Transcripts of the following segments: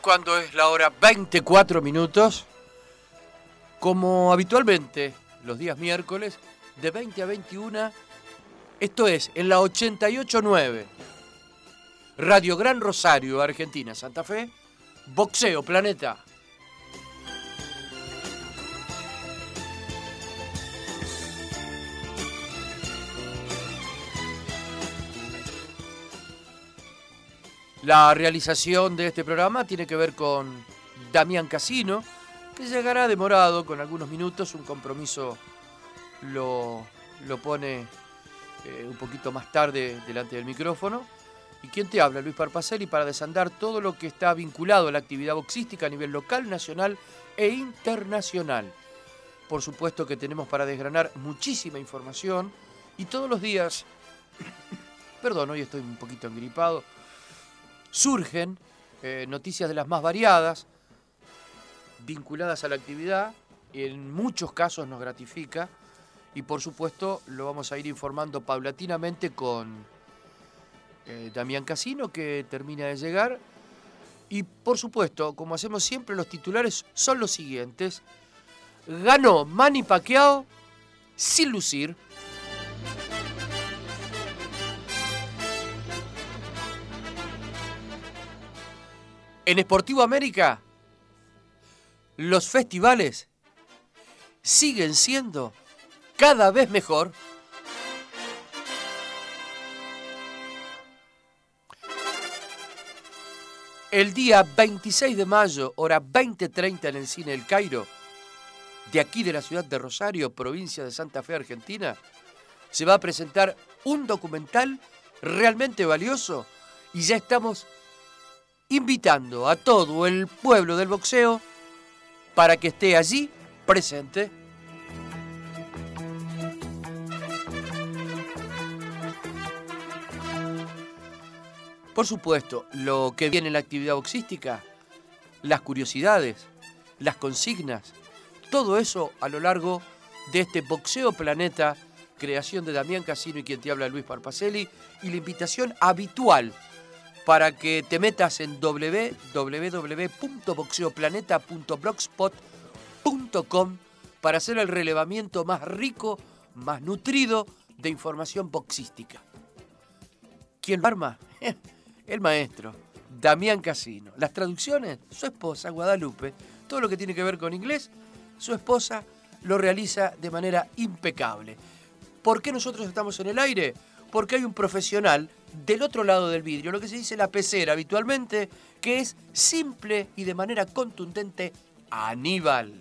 Cuando es la hora 24 minutos. Como habitualmente, los días miércoles, de 20 a 21, esto es en la 88.9, Radio Gran Rosario, Argentina, Santa Fe, Boxeo Planeta. La realización de este programa tiene que ver con Damián Casino, que llegará demorado con algunos minutos, un compromiso lo, lo pone eh, un poquito más tarde delante del micrófono. ¿Y quién te habla? Luis Parpacelli, para desandar todo lo que está vinculado a la actividad boxística a nivel local, nacional e internacional. Por supuesto que tenemos para desgranar muchísima información y todos los días, perdón, hoy estoy un poquito engripado, surgen eh, noticias de las más variadas, vinculadas a la actividad, y en muchos casos nos gratifica, y por supuesto lo vamos a ir informando paulatinamente con eh, Damián Casino, que termina de llegar, y por supuesto, como hacemos siempre, los titulares son los siguientes. Ganó Manny Pacquiao sin lucir. En Esportivo América, los festivales siguen siendo cada vez mejor. El día 26 de mayo, hora 20.30 en el cine El Cairo, de aquí de la ciudad de Rosario, provincia de Santa Fe, Argentina, se va a presentar un documental realmente valioso y ya estamos invitando a todo el pueblo del boxeo para que esté allí presente. Por supuesto, lo que viene en la actividad boxística, las curiosidades, las consignas, todo eso a lo largo de este Boxeo Planeta, creación de Damián Casino y quien te habla Luis Parpacelli, y la invitación habitual para que te metas en www.boxeoplaneta.blogspot.com para hacer el relevamiento más rico, más nutrido de información boxística. ¿Quién lo arma? El maestro, Damián Casino. Las traducciones, su esposa, Guadalupe. Todo lo que tiene que ver con inglés, su esposa lo realiza de manera impecable. ¿Por qué nosotros estamos en el aire? Porque hay un profesional del otro lado del vidrio, lo que se dice la pecera habitualmente, que es simple y de manera contundente Aníbal.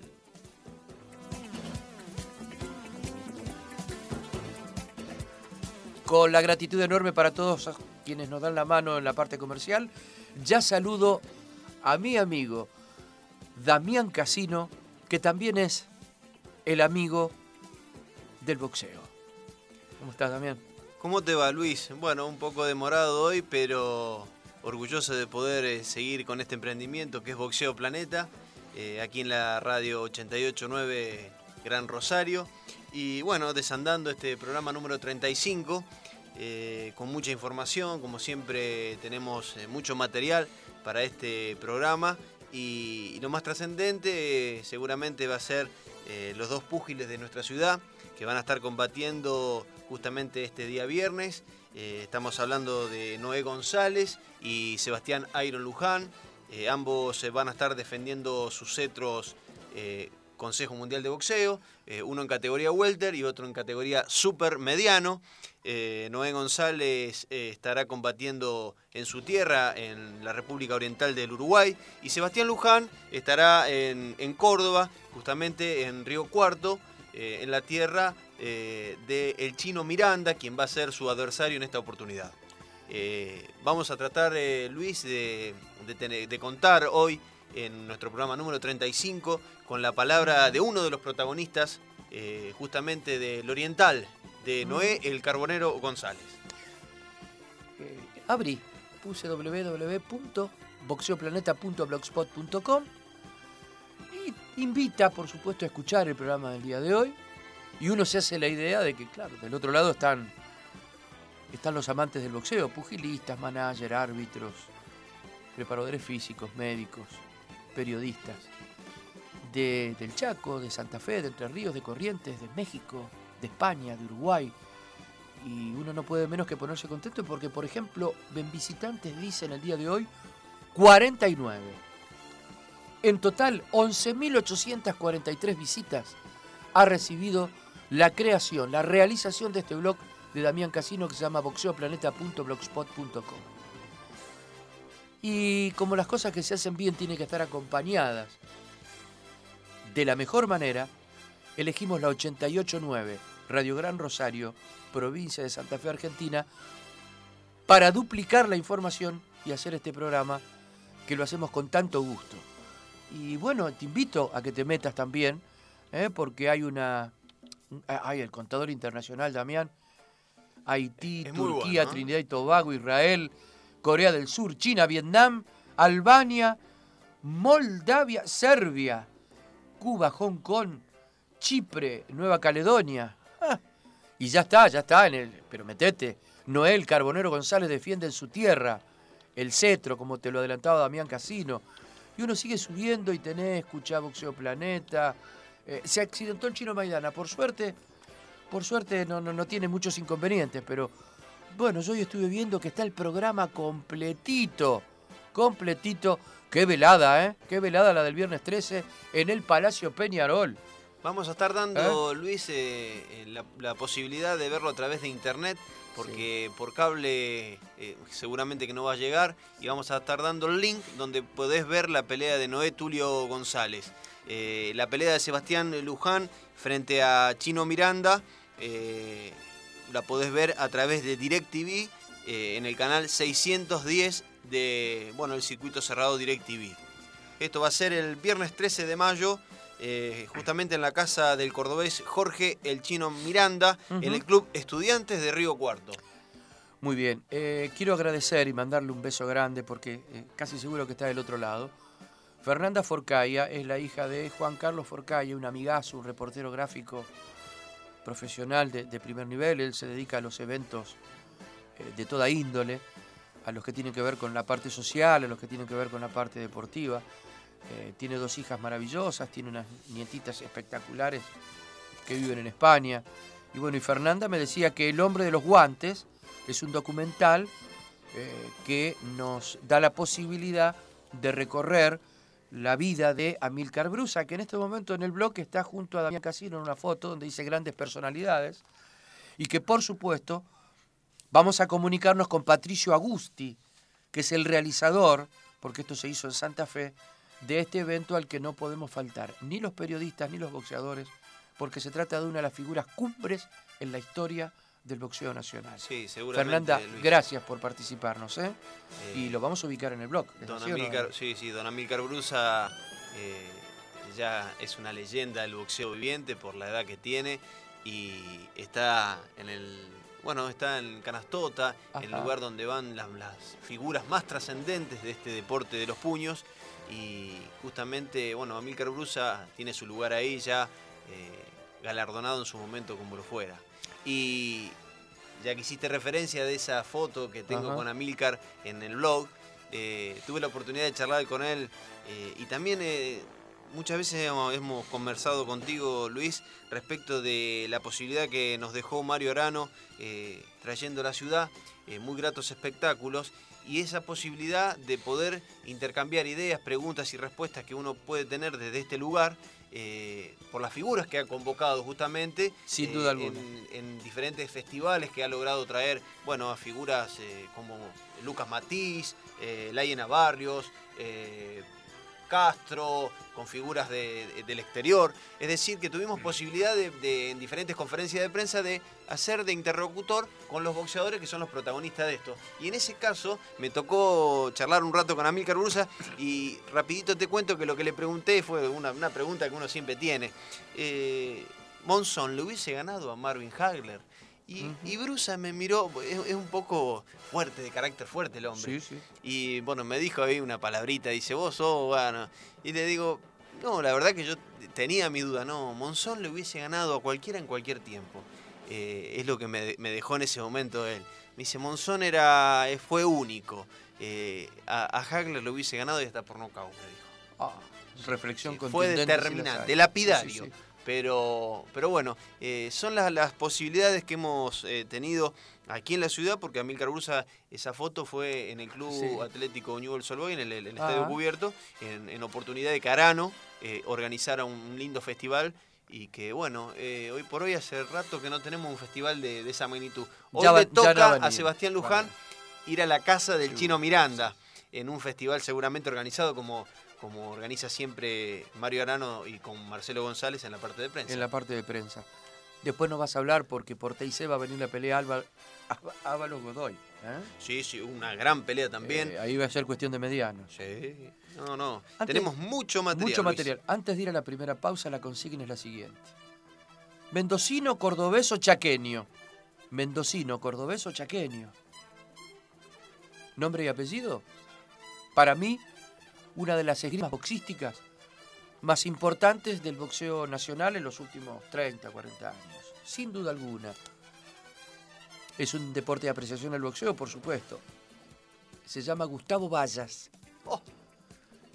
Con la gratitud enorme para todos quienes nos dan la mano en la parte comercial, ya saludo a mi amigo Damián Casino, que también es el amigo del boxeo. ¿Cómo estás, Damián? ¿Cómo te va, Luis? Bueno, un poco demorado hoy, pero orgulloso de poder eh, seguir con este emprendimiento que es Boxeo Planeta, eh, aquí en la radio 889 Gran Rosario. Y bueno, desandando este programa número 35, eh, con mucha información, como siempre tenemos mucho material para este programa. Y, lo más trascendente seguramente va a ser los dos púgiles de nuestra ciudad que van a estar combatiendo justamente este día viernes. Eh, estamos hablando de Noé González y Sebastián Iron Luján. Eh, ambos se van a estar defendiendo sus cetros Consejo Mundial de Boxeo, uno en categoría welter y otro en categoría super mediano. Noé González estará combatiendo en su tierra, en la República Oriental del Uruguay, y Sebastián Luján estará en Córdoba, justamente en Río Cuarto, eh, en la tierra eh, del chino Miranda, quien va a ser su adversario en esta oportunidad. Eh, vamos a tratar, Luis, de, de, contar hoy en nuestro programa número 35 con la palabra de uno de los protagonistas, justamente del Oriental, de Noé el Carbonero González. abrí, puse www.boxeoplaneta.blogspot.com invita, por supuesto, a escuchar el programa del día de hoy. Y uno se hace la idea de que, claro, del otro lado están, están los amantes del boxeo, pugilistas, managers, árbitros, preparadores físicos, médicos, periodistas, de, del Chaco, de Santa Fe, de Entre Ríos, de Corrientes, de México, de España, de Uruguay. Y uno no puede menos que ponerse contento porque, por ejemplo, ven visitantes dicen el día de hoy 49. En total, 11.843 visitas ha recibido la creación, la realización de este blog de Damián Casino que se llama boxeoplaneta.blogspot.com. Y como las cosas que se hacen bien tienen que estar acompañadas de la mejor manera, elegimos la 889, Radio Gran Rosario, provincia de Santa Fe, Argentina, para duplicar la información y hacer este programa que lo hacemos con tanto gusto. Y bueno, te invito a que te metas también, ¿eh? porque hay una. Hay el contador internacional, Damián. Haití, Turquía, Trinidad y Tobago, Israel, Corea del Sur, China, Vietnam, Albania, Moldavia, Serbia, Cuba, Hong Kong, Chipre, Nueva Caledonia. Ah, y ya está, ya está en el. Pero metete. Noel Carbonero González defiende en su tierra. El cetro, como te lo adelantaba Damián Casino. Y uno sigue subiendo y tenés, escuchá Boxeo Planeta. Eh, se accidentó el chino Maidana. Por suerte, por suerte no, no, no tiene muchos inconvenientes, pero bueno, yo hoy estuve viendo que está el programa completito. Completito. Qué velada, ¿eh? Qué velada la del viernes 13 en el Palacio Peñarol. Vamos a estar dando, ¿Eh? Luis, eh, la, la, posibilidad de verlo a través de internet porque por cable eh, seguramente que no va a llegar y vamos a estar dando el link donde podés ver la pelea de Noé Tulio González. Eh, la pelea de Sebastián Luján frente a Chino Miranda eh, la podés ver a través de DirecTV en el canal 610 de bueno el circuito cerrado DirecTV. Esto va a ser el viernes 13 de mayo eh, justamente en la casa del cordobés Jorge El Chino Miranda, en el Club Estudiantes de Río Cuarto. Muy bien, eh, quiero agradecer y mandarle un beso grande porque eh, casi seguro que está del otro lado. Fernanda Forcaya es la hija de Juan Carlos Forcaya, un amigazo, un reportero gráfico profesional de, de primer nivel. Él se dedica a los eventos de toda índole, a los que tienen que ver con la parte social, a los que tienen que ver con la parte deportiva. Eh, tiene dos hijas maravillosas, tiene unas nietitas espectaculares que viven en España. Y bueno, y Fernanda me decía que El hombre de los guantes es un documental eh, que nos da la posibilidad de recorrer la vida de Amílcar Brusa, que en este momento en el blog está junto a Damián Casino en una foto donde dice grandes personalidades, y que por supuesto vamos a comunicarnos con Patricio Agusti, que es el realizador, porque esto se hizo en Santa Fe, de este evento al que no podemos faltar, ni los periodistas ni los boxeadores, porque se trata de una de las figuras cumbres en la historia del boxeo nacional. Sí, seguramente. Fernanda, gracias por participarnos, ¿eh? y lo vamos a ubicar en el blog. Don Amílcar, sí, sí, don Amílcar Brusa eh, ya es una leyenda del boxeo viviente por la edad que tiene y está en el bueno, está en Canastota, el lugar donde van las, las figuras más trascendentes de este deporte de los puños y justamente, bueno, Amílcar Brusa tiene su lugar ahí ya eh, galardonado en su momento como lo fuera. Y ya que hiciste referencia de esa foto que tengo con Amílcar en el blog, eh, tuve la oportunidad de charlar con él eh, y también muchas veces hemos, hemos conversado contigo, Luis, respecto de la posibilidad que nos dejó Mario Arano eh, trayendo a la ciudad eh, muy gratos espectáculos y esa posibilidad de poder intercambiar ideas, preguntas y respuestas que uno puede tener desde este lugar eh, por las figuras que ha convocado justamente Sin eh, duda alguna. En, en diferentes festivales que ha logrado traer bueno a figuras eh, como Lucas Matiz, Layena Barrios, Castro, con figuras de- de- del exterior. Es decir, que tuvimos posibilidad de, de, en diferentes conferencias de prensa de hacer de interlocutor con los boxeadores que son los protagonistas de esto. Y en ese caso me tocó charlar un rato con Amílcar Brusa y rapidito te cuento que lo que le pregunté fue una, una pregunta que uno siempre tiene. Eh, Monzón, ¿le hubiese ganado a Marvin Hagler? Y, y Brusa me miró, es, es un poco fuerte, de carácter fuerte el hombre. Sí, sí. Y bueno, me dijo ahí una palabrita, dice, vos sos, bueno. Y le digo, no, la verdad que yo tenía mi duda, no, Monzón le hubiese ganado a cualquiera en cualquier tiempo. Eh, es lo que me, me dejó en ese momento él. Me dice, Monzón era, eh, fue único. Eh, a, a Hagler le hubiese ganado y hasta por nocaut, me dijo. Ah, reflexión Sí, fue determinante, hay. lapidario. Sí, sí, sí. Pero, pero bueno, eh, son las, las posibilidades que hemos eh, tenido aquí en la ciudad, porque Amílcar Brusa, esa foto fue en el Club Sí. Atlético Newell's Old en el. Estadio Cubierto, en, en oportunidad de Carano, eh, organizara un lindo festival. Y que bueno, eh, hoy por hoy hace rato que no tenemos un festival de, de esa magnitud. Hoy va- le no toca a. Sebastián Luján ir a la casa del Sí, Chino Miranda, en un festival seguramente organizado como, como organiza siempre Mario Arano y con Marcelo González en la parte de prensa. En la parte de prensa. Después nos vas a hablar porque por TIC va a venir la pelea Álvaro, Ábalos Godoy. ¿eh? Sí, sí, una gran pelea también. Eh, ahí va a ser cuestión de medianos. Sí, no, no. Antes- Tenemos mucho material. Mucho Luis. material. Antes de ir a la primera pausa, la consigna es la siguiente. Mendocino, cordobés o chaqueño. Mendocino, cordobés o chaqueño. Nombre y apellido. Para mí, una de las esgrimas boxísticas más importantes del boxeo nacional en los últimos 30, 40 años. Sin duda alguna. Es un deporte de apreciación el boxeo, por supuesto. Se llama Gustavo Vallas. Oh,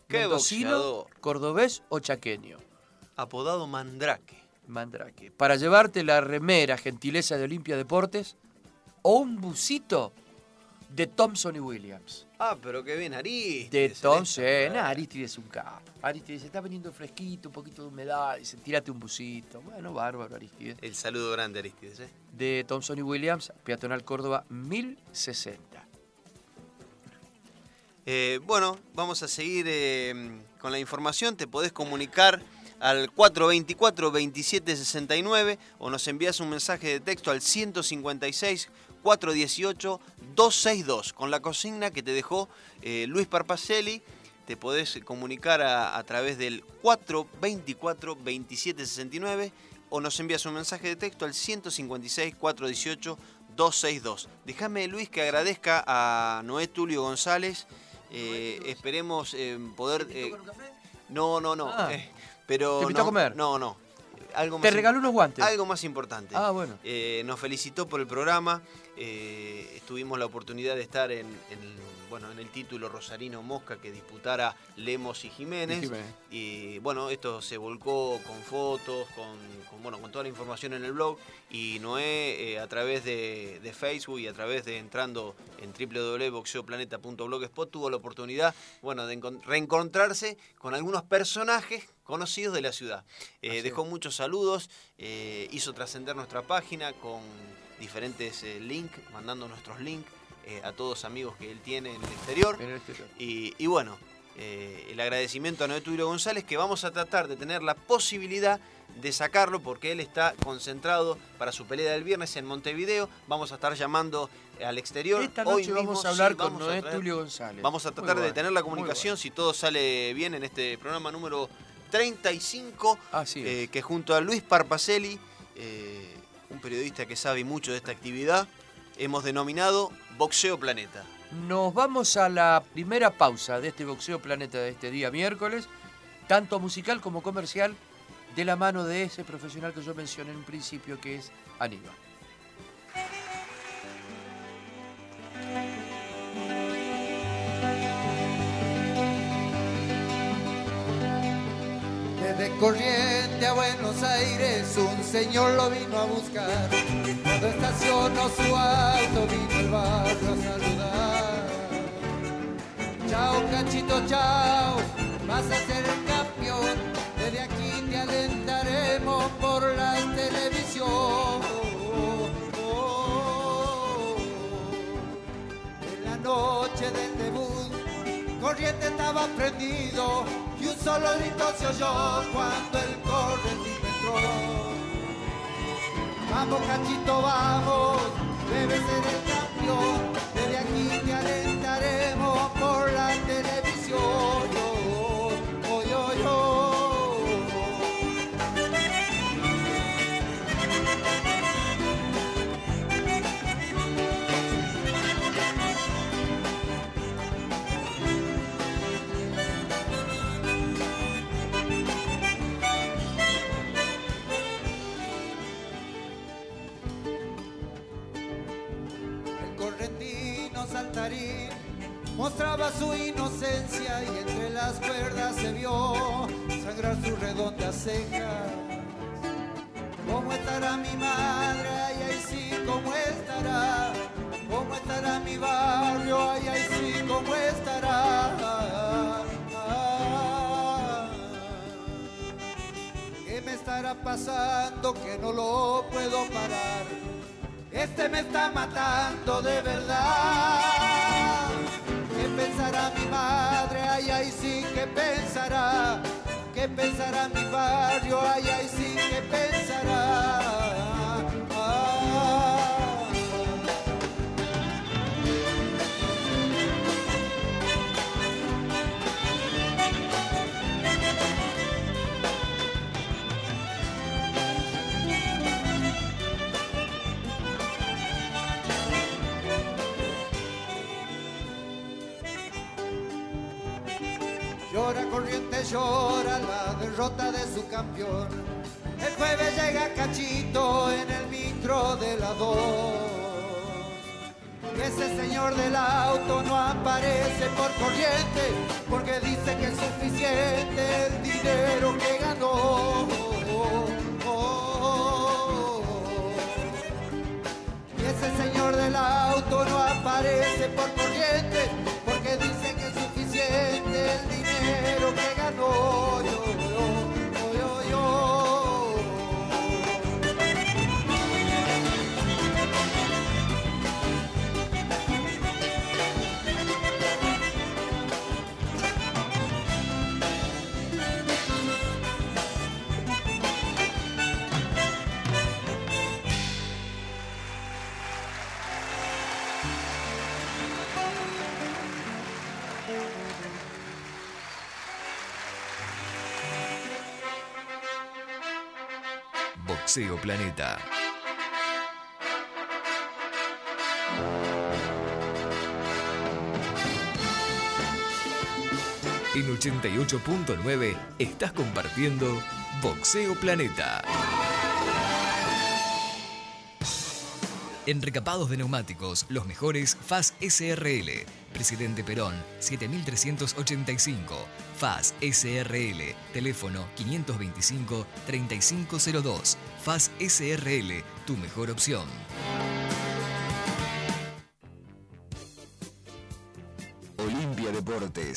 qué boxeador. cordobés o chaqueño. Apodado Mandrake. Mandrake. Para llevarte la remera gentileza de Olimpia Deportes o un busito de Thompson y Williams. Ah, pero qué bien, Aristides. De en Thompson. esta- Nah, Aristides es un capo. Aristides está veniendo fresquito, un poquito de humedad. Dice, tírate un busito. Bueno, bárbaro, Aristides. El saludo grande, Aristides. ¿eh? De Thompson y Williams, Peatonal Córdoba, 1060. Eh, bueno, vamos a seguir eh, con la información. Te podés comunicar al 424-2769 o nos envías un mensaje de texto al 156-418-262 con la consigna que te dejó eh, Luis Parpacelli. Te podés comunicar a, a través del 424-2769 o nos envías un mensaje de texto al 156-418-262. Déjame, Luis, que agradezca a Noé Tulio González. Eh, esperemos eh, poder... eh, no, no, no. Ah. Pero ¿Te invitó no, a comer? No, no. Algo Te más regaló unos guantes. algo más importante. Ah, bueno. Eh, nos felicitó por el programa. eh, tuvimos la oportunidad de estar en, en, bueno, en el título Rosarino Mosca que disputara Lemos y Jiménez. Y Jiménez. Y bueno, esto se volcó con fotos, con, con, bueno, con toda la información en el blog. Y Noé, eh, a través de, de Facebook y a través de entrando en www.boxeoplaneta.blogspot, tuvo la oportunidad bueno, de encon- reencontrarse con algunos personajes conocidos de la ciudad. Eh, dejó muchos saludos, eh, hizo trascender nuestra página con diferentes eh, links, mandando nuestros links a todos amigos que él tiene en el exterior. En el exterior. Y, y bueno, el agradecimiento a Noé Tulio González que vamos a tratar de tener la posibilidad de sacarlo porque él está concentrado para su pelea del viernes en Montevideo. Vamos a estar llamando al exterior. Esta Hoy noche vamos mismo, a hablar sí, con vamos Noé Tulio González. Vamos a tratar de tener la comunicación bueno. si todo sale bien en este programa número 35, Así es. eh, que junto a Luis Parpacelli, eh, un periodista que sabe mucho de esta actividad, hemos denominado Boxeo Planeta. Nos vamos a la primera pausa de este Boxeo Planeta de este día miércoles, tanto musical como comercial, de la mano de ese profesional que yo mencioné en un principio, que es Aníbal. Corriente a Buenos Aires, un señor lo vino a buscar. Cuando estacionó su auto, vino el barrio a saludar. Chao, cachito, chao, vas a ser el campeón. Desde aquí te alentaremos por la televisión. En la noche del debut, corriente estaba prendido solo grito se oyó cuando el correntino entró. Vamos, cachito, vamos, debe ser el campeón. Desde aquí te alentaremos mostraba su inocencia y entre las cuerdas se vio sangrar sus redondas cejas. ¿Cómo estará mi madre? Ay, ay, sí, ¿cómo estará? ¿Cómo estará mi barrio? Ay, ay, sí, ¿cómo estará? ¿Qué me estará pasando que no lo puedo parar? Este me está matando de verdad. ¿Qué pensará mi madre? Ay, ay, sí, ¿qué pensará? Llora la derrota de su campeón. El jueves llega Cachito en el micro de la 2. Y ese señor del auto no aparece por corriente porque dice que es suficiente el dinero que ganó. Ese señor del auto no aparece por corriente dinero Boxeo Planeta. En 88.9 estás compartiendo Boxeo Planeta. En recapados de neumáticos, los mejores FAS SRL. Presidente Perón, 7385. FAS SRL. Teléfono 525-3502. FAS SRL, tu mejor opción.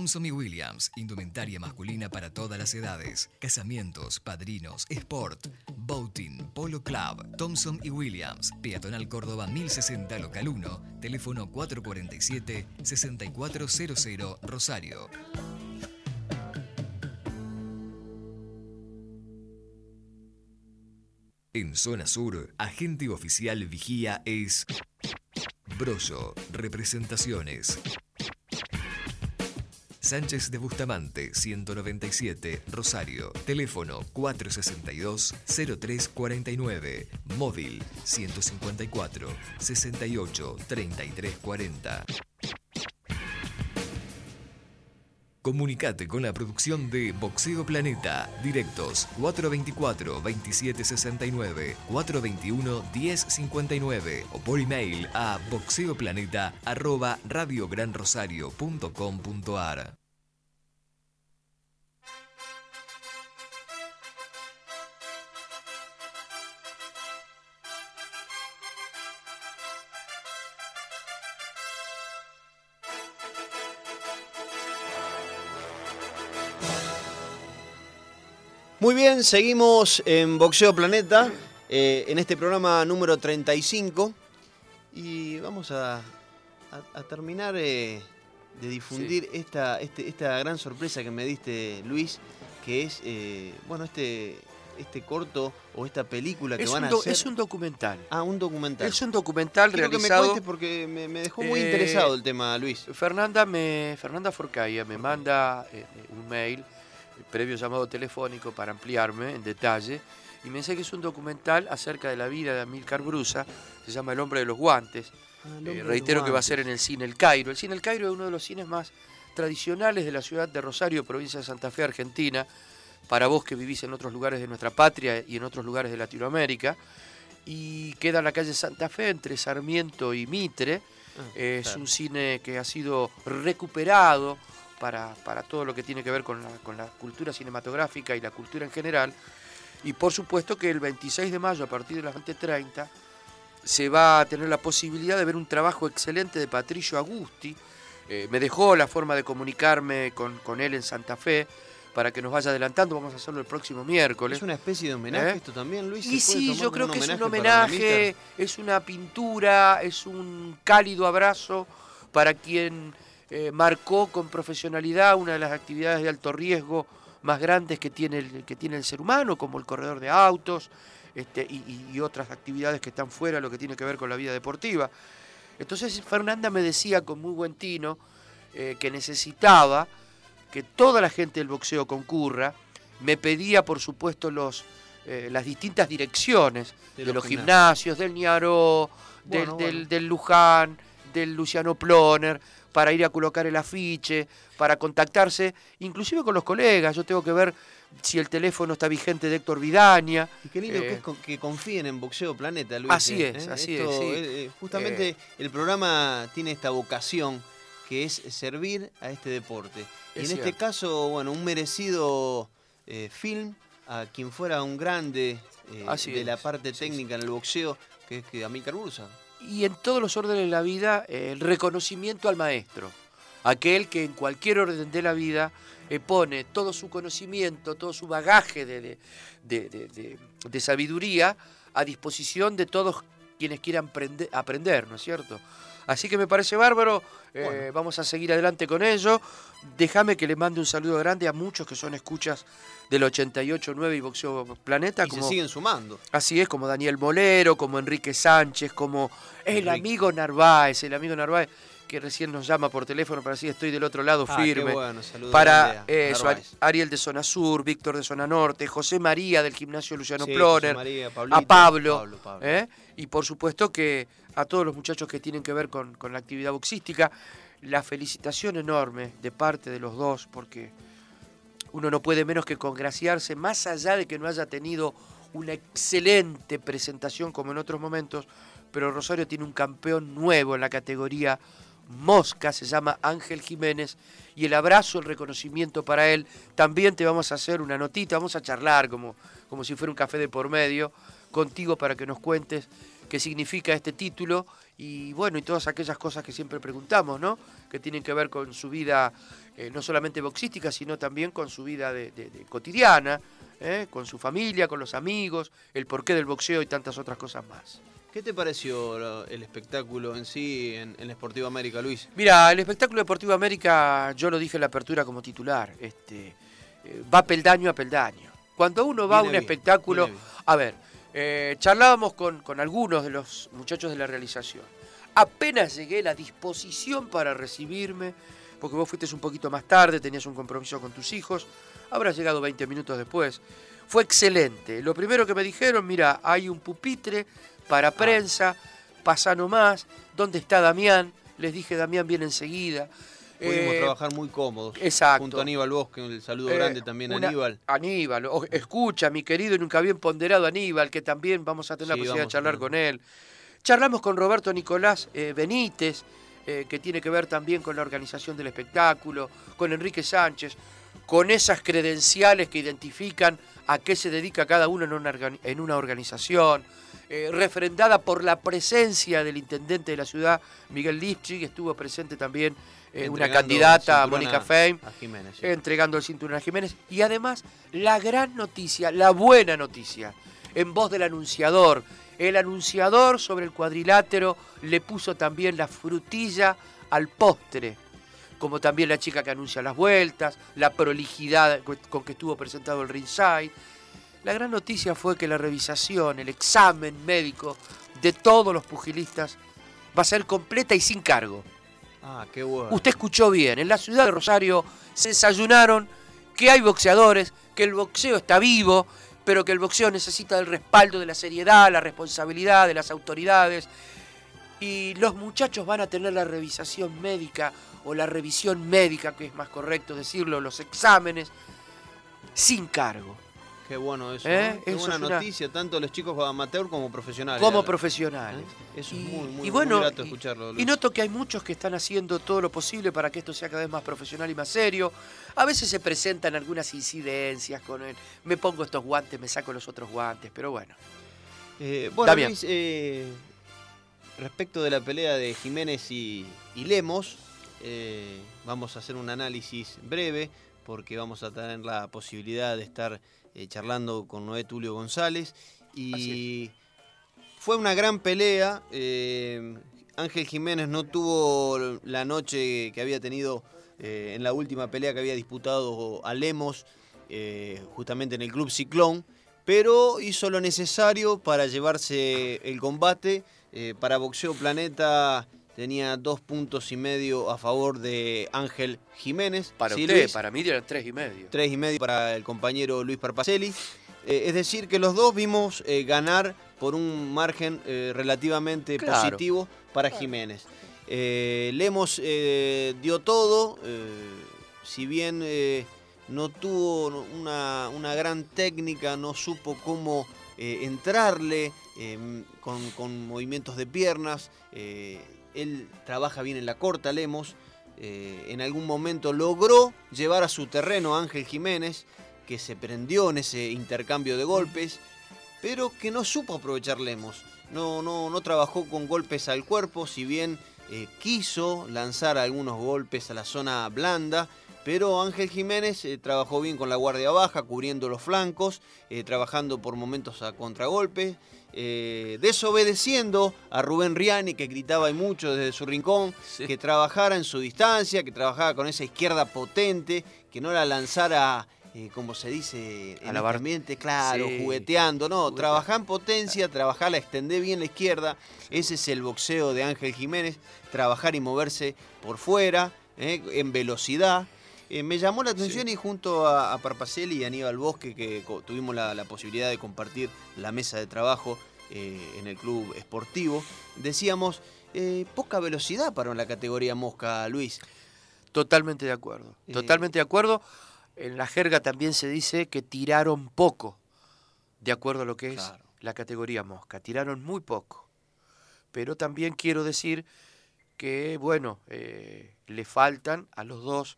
Thompson y Williams, indumentaria masculina para todas las edades. Casamientos, padrinos, sport, boating, polo club. Thompson y Williams, Peatonal Córdoba 1060 Local 1, teléfono 447-6400 Rosario. En zona sur, agente oficial vigía es Brollo, representaciones. Sánchez de Bustamante, 197, Rosario. Teléfono 462-0349. Móvil 154 68 33 40. Comunicate con la producción de Boxeo Planeta. Directos 424-2769, 421-1059 o por email a boxeoplaneta.radiogranrosario.com.ar. Muy bien, seguimos en Boxeo Planeta, eh, en este programa número 35. Y vamos a, a- a terminar eh, de difundir esta, este- esta gran sorpresa que me diste, Luis, que es, eh, bueno, este, este corto o esta película que Es van a hacer. es un documental. Ah, un documental. Es un documental Quiero que me realizado. cuentes porque me, me dejó muy Eh, interesado el tema, Luis. Fernanda me Fernanda Forcaya me manda eh, un mail previo llamado telefónico para ampliarme en detalle y me dice que es un documental acerca de la vida de Amílcar Brusa, se llama El hombre de los guantes. Eh, reitero que va a ser en el cine El Cairo. El cine El Cairo es uno de los cines más tradicionales de la ciudad de Rosario, provincia de Santa Fe, Argentina. Para vos que vivís en otros lugares de nuestra patria y en otros lugares de Latinoamérica. Y queda en la calle Santa Fe entre Sarmiento y Mitre. Es claro. un cine que ha sido recuperado para, para todo lo que tiene que ver con la, con la cultura cinematográfica y la cultura en general. Y por supuesto que el 26 de mayo, a partir de las 20.30, se va a tener la posibilidad de ver un trabajo excelente de Patricio Agusti. Eh, me dejó la forma de comunicarme con, con él en Santa Fe para que nos vaya adelantando. Vamos a hacerlo el próximo miércoles. ¿Es una especie de homenaje ¿Eh? esto también, Luis? ¿Se Y sí, yo creo que es un homenaje, es una pintura, es un cálido abrazo para quien eh, marcó con profesionalidad una de las actividades de alto riesgo más grandes que tiene el, que tiene el ser humano, como el corredor de autos este, y, otras actividades que están fuera de lo que tiene que ver con la vida deportiva. Entonces Fernanda me decía con muy buen tino eh, que necesitaba que toda la gente del boxeo concurra. Me pedía, por supuesto, los, eh, las distintas direcciones De de, los gimnasios. gimnasios, del Niaró, del, Bueno, del- del Luján, del Luciano Ploner, para ir a colocar el afiche, para contactarse, inclusive con los colegas. Yo tengo que ver si el teléfono está vigente de Héctor Vidaña. Y qué lindo que Eh, es con- que confíen en Boxeo Planeta, Luis. Así eh, es, eh. así Esto, es, sí. eh, eh, justamente el programa tiene esta vocación que es servir a este deporte. Y en este caso, bueno, un merecido film a quien fuera un grande Así de la parte sí, técnica en el boxeo, que es que Amílcar Bursa. Y en todos los órdenes de la vida eh, el reconocimiento al maestro, aquel que en cualquier orden de la vida eh, pone todo su conocimiento, todo su bagaje de, de- de- de- sabiduría a disposición de todos quienes quieran prende- aprender, ¿no es cierto? Así que me parece bárbaro, eh, Bueno. vamos a seguir adelante con ello. Déjame que le mande un saludo grande a muchos que son escuchas del 88.9 y Boxeo Planeta. Y como... se siguen sumando. Así es, como Daniel Molero, como Enrique Sánchez, como el Enrique. amigo Narváez, el amigo Narváez que recién nos llama por teléfono para decir estoy del otro lado Ah, qué firme. bueno, saludo para eso, Narváez. Ariel de Zona Sur, Víctor de Zona Norte, José María del gimnasio Luciano Sí, Ploner, María, a Pablo, Pablo. ¿eh? y por supuesto que a todos los muchachos que tienen que ver con, con la actividad boxística, la felicitación enorme de parte de los dos, porque uno no puede menos que congraciarse, más allá de que no haya tenido una excelente presentación como en otros momentos, pero Rosario tiene un campeón nuevo en la categoría Mosca, se llama Ángel Jiménez, y el abrazo, el reconocimiento para él, también te vamos a hacer una notita, vamos a charlar como, como si fuera un café de por medio, contigo para que nos cuentes qué significa este título y bueno, y todas aquellas cosas que siempre preguntamos, ¿no? Que tienen que ver con su vida, eh, no solamente boxística, sino también con su vida de, de- de cotidiana, ¿eh? con su familia, con los amigos, el porqué del boxeo y tantas otras cosas más. ¿Qué te pareció el espectáculo en sí en, en la Esportiva América, Luis? Mira, el espectáculo Deportivo América, yo lo dije en la apertura como titular, este, eh, va peldaño a peldaño. Cuando uno va a un bien, espectáculo, a ver, eh, charlábamos con, con algunos de los muchachos de la realización. Apenas llegué, la disposición para recibirme porque vos fuiste un poquito más tarde, tenías un compromiso con tus hijos, habrás llegado 20 minutos después. Fue excelente. Lo primero que me dijeron, mira, hay un pupitre para Ah. prensa, pasa nomás, ¿dónde está Damián? Les dije, Damián viene enseguida. Pudimos Eh, trabajar muy cómodos. exacto. Junto a Aníbal Bosque, el saludo eh, grande también a Aníbal. Aníbal, o- escucha, mi querido y nunca bien ponderado Aníbal, que también vamos a tener la posibilidad de charlar con él. Charlamos con Roberto Nicolás eh, Benítez, que tiene que ver también con la organización del espectáculo, con Enrique Sánchez, con esas credenciales que identifican a qué se dedica cada uno en una, en una organización, eh, refrendada por la presencia del intendente de la ciudad, Miguel Lipchig, estuvo presente también eh, una candidata, Mónica Fein, A Jiménez. sí. entregando el cinturón a Jiménez. Y además, la gran noticia, la buena noticia, en voz del anunciador. El anunciador sobre el cuadrilátero le puso también la frutilla al postre, como también la chica que anuncia las vueltas, la prolijidad con que estuvo presentado el ringside. La gran noticia fue que la revisación, el examen médico de todos los pugilistas va a ser completa y sin cargo. Ah, qué bueno. Usted escuchó bien, en la ciudad de Rosario se desayunaron que hay boxeadores, que el boxeo está vivo, pero que el boxeo necesita del respaldo de la seriedad, la responsabilidad de las autoridades. Y los muchachos van a tener la revisación médica o la revisión médica, que es más correcto decirlo, los exámenes, sin cargo, Qué bueno eso. ¿Eh? ¿no? Qué Eso buena es una- noticia, tanto los chicos amateur como profesionales. como ¿eh? profesionales. Es Y- muy, muy, y bueno, muy grato y- escucharlo. Y Luis. noto que hay muchos que están haciendo todo lo posible para que esto sea cada vez más profesional y más serio. A veces se presentan algunas incidencias con el, me pongo estos guantes, me saco los otros guantes, pero bueno. Eh, bueno, Damián. Luis, eh, respecto de la pelea de Jiménez y, y Lemos, vamos a hacer un análisis breve porque vamos a tener la posibilidad de estar eh, charlando con Noé Tulio González. Y fue una gran pelea. eh, Ángel Jiménez no tuvo la noche que había tenido eh, en la última pelea que había disputado a Lemos, justamente en el Club Ciclón pero hizo lo necesario para llevarse el combate. Para Boxeo Planeta tenía dos puntos y medio a favor de Ángel Jiménez. Para ¿Sí, usted, Luis? para mí eran tres y medio. Tres y medio para el compañero Luis Parpacelli. Eh, es decir, que los dos vimos eh, ganar por un margen eh, relativamente Claro. positivo para Jiménez. Eh, Lemos eh, dio todo, eh, si bien eh, no tuvo una, una gran técnica, no supo cómo eh, entrarle eh, con, con movimientos de piernas. Él trabaja bien en la corta, Lemos. Eh, en algún momento logró llevar a su terreno a Ángel Jiménez, que se prendió en ese intercambio de golpes, pero que no supo aprovechar Lemos. No, no, no trabajó con golpes al cuerpo, si bien eh, quiso lanzar algunos golpes a la zona blanda, pero Ángel Jiménez eh, trabajó bien con la guardia baja, cubriendo los flancos, trabajando por momentos a contragolpe, eh, desobedeciendo a Rubén Riani, que gritaba y mucho desde su rincón, Sí. que trabajara en su distancia, que trabajara con esa izquierda potente, que no la lanzara, eh, como se dice A en la este ambiente, claro, Sí. jugueteando, no, Jugueteando. trabajá en potencia, trabajar, extender bien la izquierda, ese es el boxeo de Ángel Jiménez, trabajar y moverse por fuera, eh, en velocidad. Eh, me llamó la atención y junto a, a Parpacelli y Aníbal Bosque, que tuvimos la, la posibilidad de compartir la mesa de trabajo eh, en el club esportivo, decíamos, eh, poca velocidad para la categoría mosca, Luis. Totalmente de acuerdo. Totalmente de acuerdo. En la jerga también se dice que tiraron poco, de acuerdo a lo que es la categoría mosca. Tiraron muy poco. Pero también quiero decir que, bueno, le faltan a los dos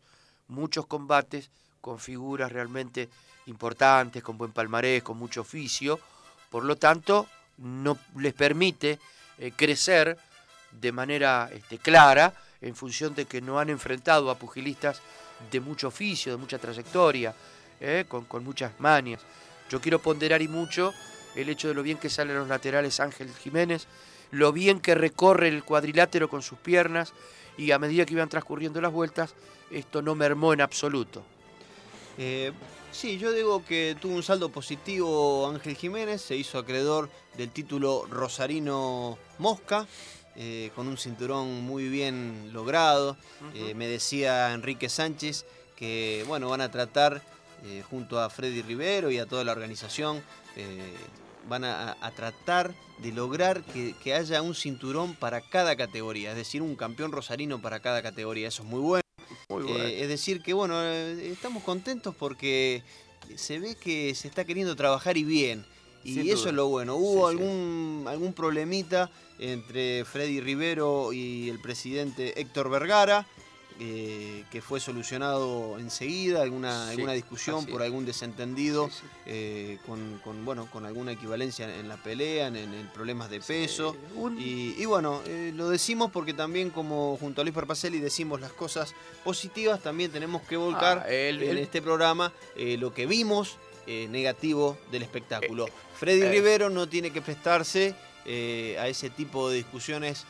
muchos combates con figuras realmente importantes, con buen palmarés, con mucho oficio. Por lo tanto, no les permite eh, crecer de manera este, clara en función de que no han enfrentado a pugilistas de mucho oficio, de mucha trayectoria, eh, con, con muchas manias. Yo quiero ponderar y mucho el hecho de lo bien que salen los laterales Ángel Jiménez, lo bien que recorre el cuadrilátero con sus piernas y a medida que iban transcurriendo las vueltas, esto no mermó en absoluto. Eh, sí, yo digo que tuvo un saldo positivo Ángel Jiménez, se hizo acreedor del título Rosarino Mosca. eh, con un cinturón muy bien logrado. Eh, me decía Enrique Sánchez que bueno, van a tratar eh, junto a Freddy Rivero y a toda la organización, van a, tratar de lograr que, que haya un cinturón para cada categoría, es decir, un campeón rosarino para cada categoría. Eso es muy bueno. es decir, que bueno, estamos contentos porque se ve que se está queriendo trabajar y bien. Y eso es lo bueno. Hubo algún, algún problemita entre Freddy Rivero y el presidente Héctor Vergara, eh, que fue solucionado enseguida, alguna, alguna discusión por algún desentendido, eh, con, bueno, con alguna equivalencia en la pelea, en, en problemas de peso. Y, bueno, eh, lo decimos porque también como junto a Luis Parpacelli decimos las cosas positivas, también tenemos que volcar ah, en este programa lo que vimos negativo del espectáculo. Freddy Rivero no tiene que prestarse a ese tipo de discusiones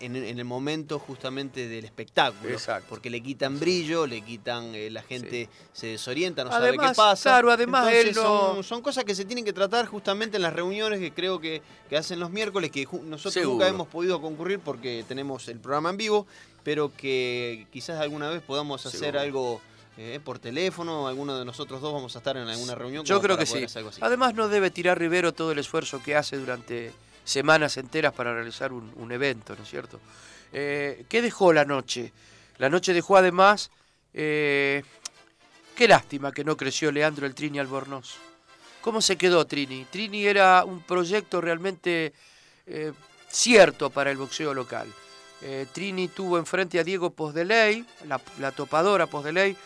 en, el momento justamente del espectáculo. Porque le quitan brillo, le quitan, eh, la gente se desorienta, no sabe qué pasa. Claro, además son, cosas que se tienen que tratar justamente en las reuniones que creo que, hacen los miércoles, que nosotros nunca hemos podido concurrir porque tenemos el programa en vivo, pero que quizás alguna vez podamos hacer algo eh, por teléfono, alguno de nosotros dos vamos a estar en alguna reunión. Yo creo que sí. Además no debe tirar Rivero todo el esfuerzo que hace durante semanas enteras para realizar un, evento, ¿no es cierto? Eh, ¿Qué dejó la noche? La noche dejó además... Eh, qué lástima que no creció Leandro el Trini Albornoz. ¿Cómo se quedó Trini? Trini era un proyecto realmente cierto para el boxeo local. Trini tuvo enfrente a Diego Posdeley, la, la topadora Posdeley,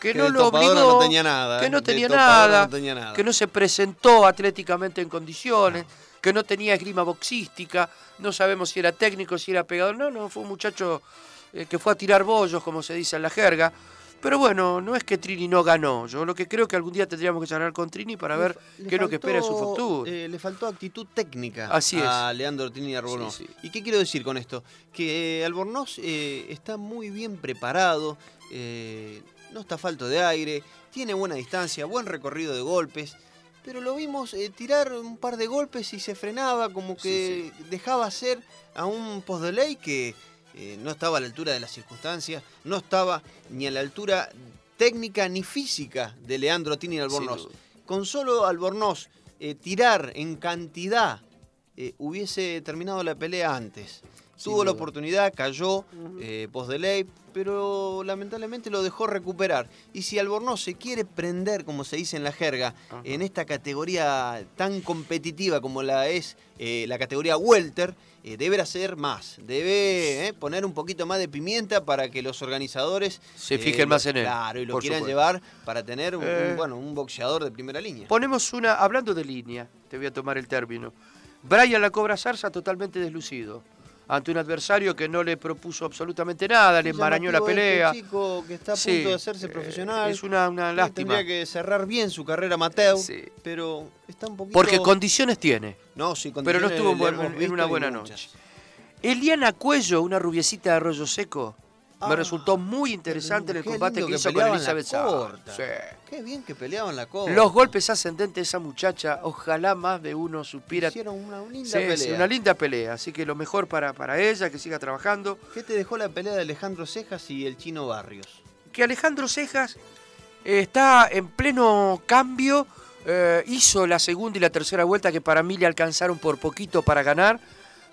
que, no lo obligó, no tenía nada, que no tenía nada, que no se presentó atléticamente en condiciones, que no tenía esgrima boxística, no sabemos si era técnico, si era pegador, no, no, fue un muchacho eh, que fue a tirar bollos, como se dice en la jerga. Pero bueno, no es que Trini no ganó. Yo lo que creo que algún día tendríamos que charlar con Trini para ver qué es lo que espera su futuro. Eh, le faltó actitud técnica Así a Leandro Trini Albornoz. ¿Y qué quiero decir con esto? Que Albornoz eh, está muy bien preparado no está falto de aire, tiene buena distancia, buen recorrido de golpes, pero lo vimos eh, tirar un par de golpes y se frenaba, como que dejaba hacer a un post de ley que eh, no estaba a la altura de las circunstancias, no estaba ni a la altura técnica ni física de Leandro Tini Albornoz. Con solo Albornoz eh, tirar en cantidad hubiese terminado la pelea antes. Tuvo la oportunidad, cayó, post de ley, pero lamentablemente lo dejó recuperar. Y si Albornoz se quiere prender, como se dice en la jerga, en esta categoría tan competitiva como la es eh, la categoría welter, eh, debe hacer más, debe eh, poner un poquito más de pimienta para que los organizadores se fijen más en él. Claro, y lo quieran llevar para tener un, bueno, un boxeador de primera línea. Ponemos una, hablando de línea, te voy a tomar el término. Brian la Cobra Zarza totalmente deslucido ante un adversario que no le propuso absolutamente nada, le enmarañó la pelea. Este chico que está a punto de hacerse eh, profesional. Es una, una lástima. Tendría que cerrar bien su carrera Mateo, pero está un poquito... Porque condiciones tiene. No, sí, condiciones Pero no estuvo en, una buena noche. Eliana Cuello, una rubiecita de arroyo seco, me resultó muy interesante en el combate que, hizo con Elizabeth Sí. Qué bien que peleaban la corta. Los golpes ascendentes de esa muchacha, ojalá más de uno supiera. Hicieron una linda pelea. una linda pelea. Así que lo mejor para, para ella, que siga trabajando. ¿Qué te dejó la pelea de Alejandro Cejas y el chino Barrios? Que Alejandro Cejas eh, está en pleno cambio. Eh, hizo la segunda y la tercera vuelta que para mí le alcanzaron por poquito para ganar.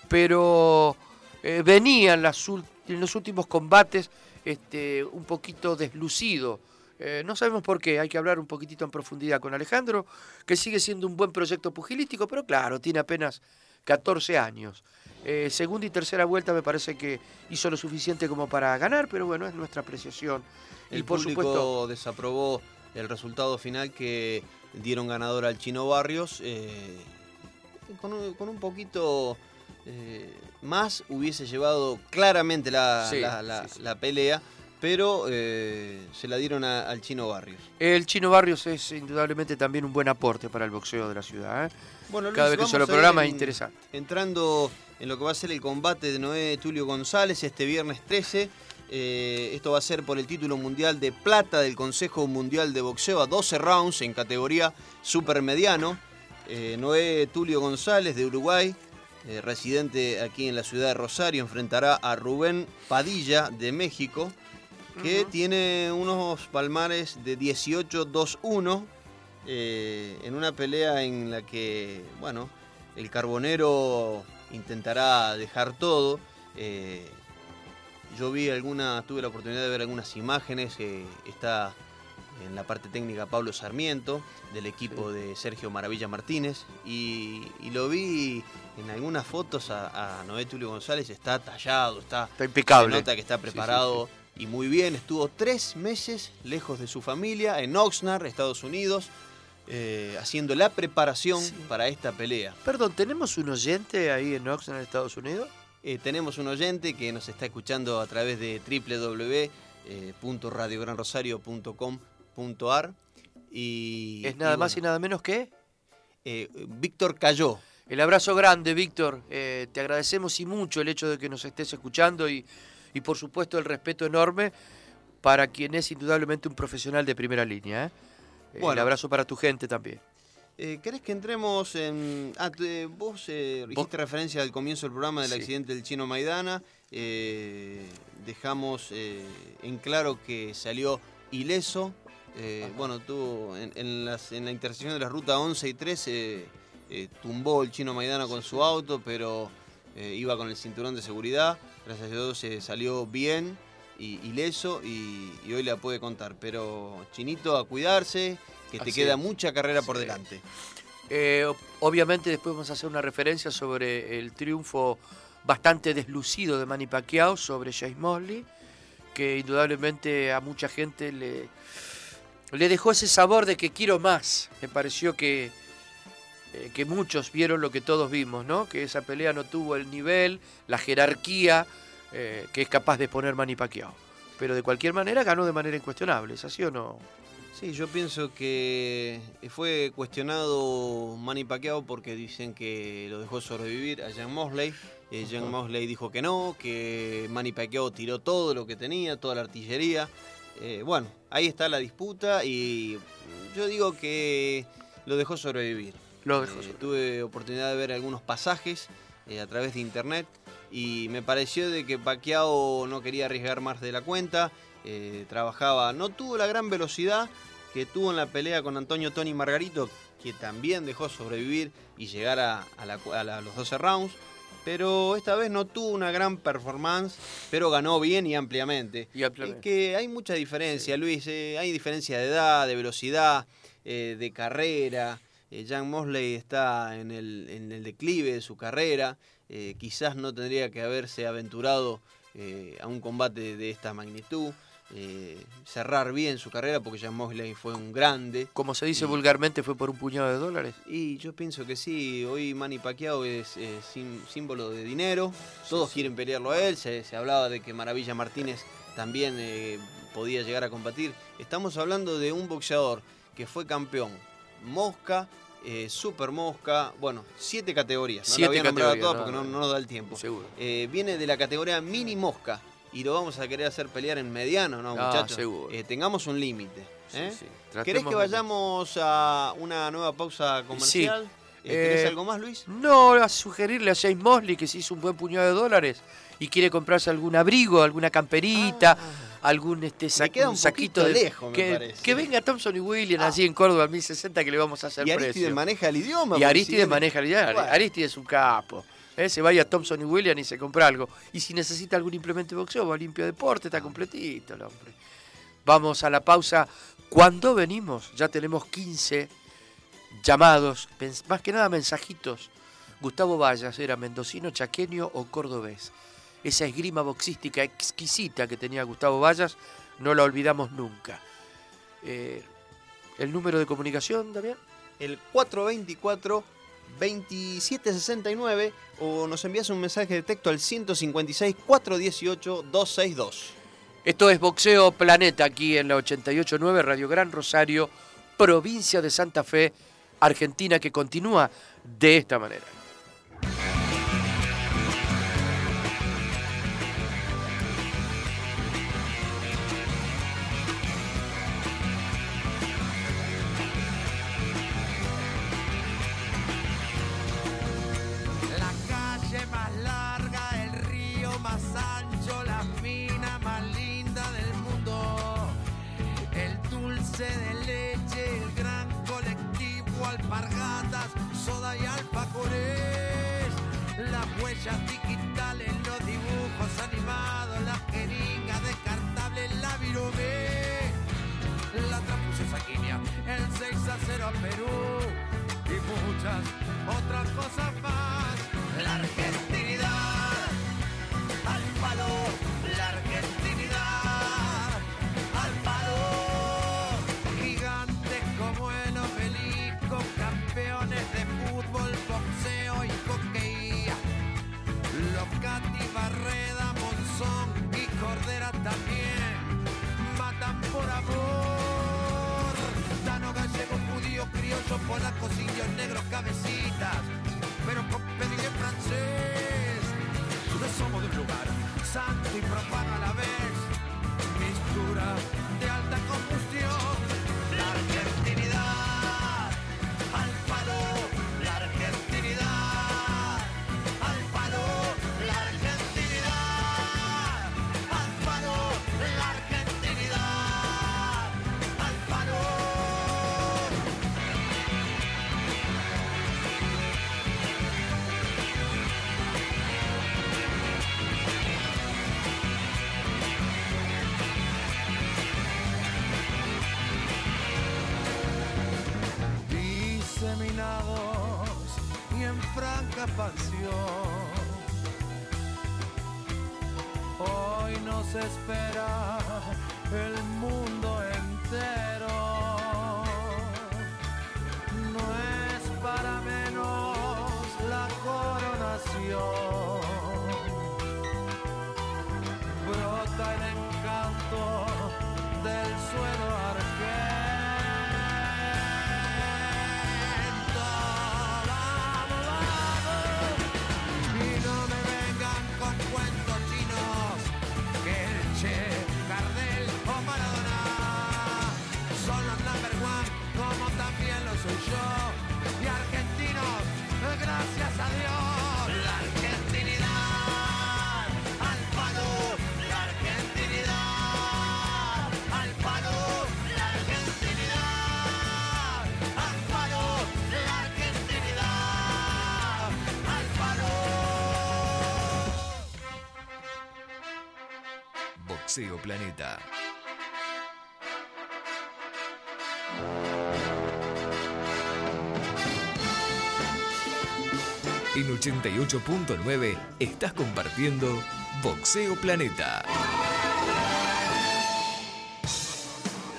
Pero eh, venían las últimas en los últimos combates este, un poquito deslucido. Eh, no sabemos por qué, hay que hablar un poquitito en profundidad con Alejandro, que sigue siendo un buen proyecto pugilístico, pero claro, tiene apenas 14 años. Eh, segunda y tercera vuelta me parece que hizo lo suficiente como para ganar, pero bueno, es nuestra apreciación. El por público supuesto, desaprobó el resultado final que dieron ganador al Chino Barrios, eh, con, con, un poquito eh, más hubiese llevado claramente la, pelea, pero eh, se la dieron al Chino Barrios. El Chino Barrios es indudablemente también un buen aporte para el boxeo de la ciudad. ¿eh? Bueno, Cada vez que se lo programa es interesante. Entrando en lo que va a ser el combate de Noé Tulio González este viernes 13. esto va a ser por el título mundial de plata del Consejo Mundial de Boxeo a 12 rounds en categoría supermediano. Noé Tulio González de Uruguay eh, residente aquí en la ciudad de Rosario, enfrentará a Rubén Padilla de México, que tiene unos palmares de 18-2-1 eh, en una pelea en la que, bueno, el carbonero intentará dejar todo. eh, yo vi alguna, tuve la oportunidad de ver algunas imágenes, está en la parte técnica Pablo Sarmiento, del equipo de Sergio Maravilla Martínez, y, y lo vi en algunas fotos a, a Noé Tulio González, está tallado, está, Está impecable. se nota que está Sí, sí, preparado y muy bien. Estuvo tres meses lejos de su familia, en Oxnard, Estados Unidos, eh, haciendo la preparación para esta pelea. Perdón, ¿tenemos un oyente ahí en Oxnard, Estados Unidos? Eh, tenemos un oyente que nos está escuchando a través de y Es nada y más y nada menos que... eh, Víctor Cayó. El abrazo grande, Víctor. Eh, te agradecemos y mucho el hecho de que nos estés escuchando y, y por supuesto el respeto enorme para quien es indudablemente un profesional de primera línea. ¿eh? El abrazo para tu gente también. Eh, ¿Querés que entremos en...? Ah, te- vos eh, hiciste referencia al comienzo del programa del Sí. accidente del chino Maidana. eh, dejamos en claro que salió ileso. Eh, bueno, tuvo en, en las- en la intersección de la ruta 11 y 13 eh, tumbó el chino Maidana con su auto, pero eh, iba con el cinturón de seguridad. Gracias a Dios eh, salió bien y ileso y, y hoy la puede contar. Pero Chinito, a cuidarse, que te queda es. mucha carrera por delante. Eh, ob- obviamente después vamos a hacer una referencia sobre el triunfo bastante deslucido de Manny Pacquiao sobre Chase Mosley, que indudablemente a mucha gente le, le dejó ese sabor de que quiero más. Me pareció que, eh, que muchos vieron lo que todos vimos, ¿no? Que esa pelea no tuvo el nivel, la jerarquía eh, que es capaz de poner Manny Pacquiao. Pero de cualquier manera ganó de manera incuestionable, ¿es así o no? Sí, yo pienso que fue cuestionado Manny Pacquiao porque dicen que lo dejó sobrevivir a Jan Mosley. Eh, Jan. Mosley dijo que no, que Manny Pacquiao tiró todo lo que tenía, toda la artillería. Eh, bueno, ahí está la disputa y yo digo que lo dejó sobrevivir. Lo dejó Eh, sobrevivir. tuve oportunidad de ver algunos pasajes eh, a través de internet y me pareció de que Pacquiao no quería arriesgar más de la cuenta. trabajaba, no tuvo la gran velocidad que tuvo en la pelea con Antonio Tony Margarito, que también dejó sobrevivir y llegar a, a la cu- a la- a los 12 rounds. Pero esta vez no tuvo una gran performance, pero ganó bien y ampliamente. Y ampliamente. Es que hay mucha diferencia, Luis. eh, hay diferencia de edad, de velocidad, eh, de carrera. Eh, Jan Mosley está en el, en el declive de su carrera. eh, quizás no tendría que haberse aventurado a un combate de esta magnitud. Eh, cerrar bien su carrera porque Jan Mosley fue un grande. Como se dice Y- vulgarmente, fue por un puñado de dólares. Y yo pienso que sí, hoy Manny Pacquiao es eh, sim- símbolo de dinero, todos quieren pelearlo a él, se, se hablaba de que Maravilla Martínez también eh, podía llegar a combatir. Estamos hablando de un boxeador que fue campeón, mosca, eh, super mosca, bueno, siete categorías, no Siete la voy a nombrar a todas porque no, no, no. no nos da el tiempo. Seguro. Eh, viene de la categoría mini mosca y lo vamos a querer hacer pelear en mediano, ¿no, Ah, muchachos? seguro. Eh, tengamos un límite. Sí, ¿eh? sí. ¿Querés que de- vayamos a una nueva pausa comercial? Eh, ¿Querés Eh, algo más, Luis? No, a sugerirle a James Mosley que se hizo un buen puñado de dólares y quiere comprarse algún abrigo, alguna camperita, algún este sa- Me queda un un saquito de lejos, me que, parece. que venga Thompson y Williams Ah. allí en Córdoba al 1060 que le vamos a hacer Y Aristide precio. maneja el idioma. Y Aristide maneja el idioma. Bueno. Aristide es un capo. ¿Eh? Se vaya a Thompson y Williams y se compra algo. Y si necesita algún implemento de boxeo, va a Limpio Deporte, está completito el hombre. Vamos a la pausa. Cuando venimos, ya tenemos 15 llamados, más que nada mensajitos. Gustavo Vallas era mendocino, chaqueño o cordobés. Esa esgrima boxística exquisita que tenía Gustavo Vallas, no la olvidamos nunca. Eh, ¿El número de comunicación, Damián? El 424 2769 o nos envías un mensaje de texto al 156 418 262. Esto es Boxeo Planeta aquí en la 889 Radio Gran Rosario, provincia de Santa Fe, Argentina, que continúa de esta manera. A 0 a Perú y muchas otras cosas más. La argentinidad criollo, polacos, indios, negros, cabecitas, pero con pedigree francés. No somos de un lugar santo y profano a la vez, Boxeo Planeta. En 88.9 estás compartiendo Boxeo Planeta.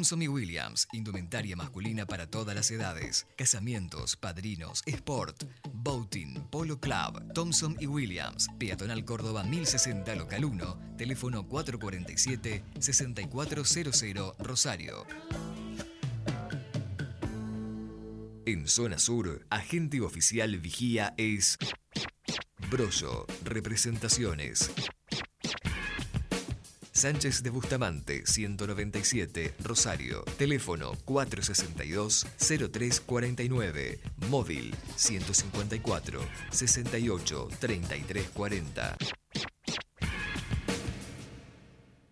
Thompson y Williams, indumentaria masculina para todas las edades. Casamientos, padrinos, sport, boating, polo club. Thompson y Williams, Peatonal Córdoba 1060 Local 1, teléfono 447-6400 Rosario. En zona sur, agente oficial vigía es Brollo, representaciones. Sánchez de Bustamante, 197, Rosario. Teléfono 462-0349. Móvil 154 68 33 40.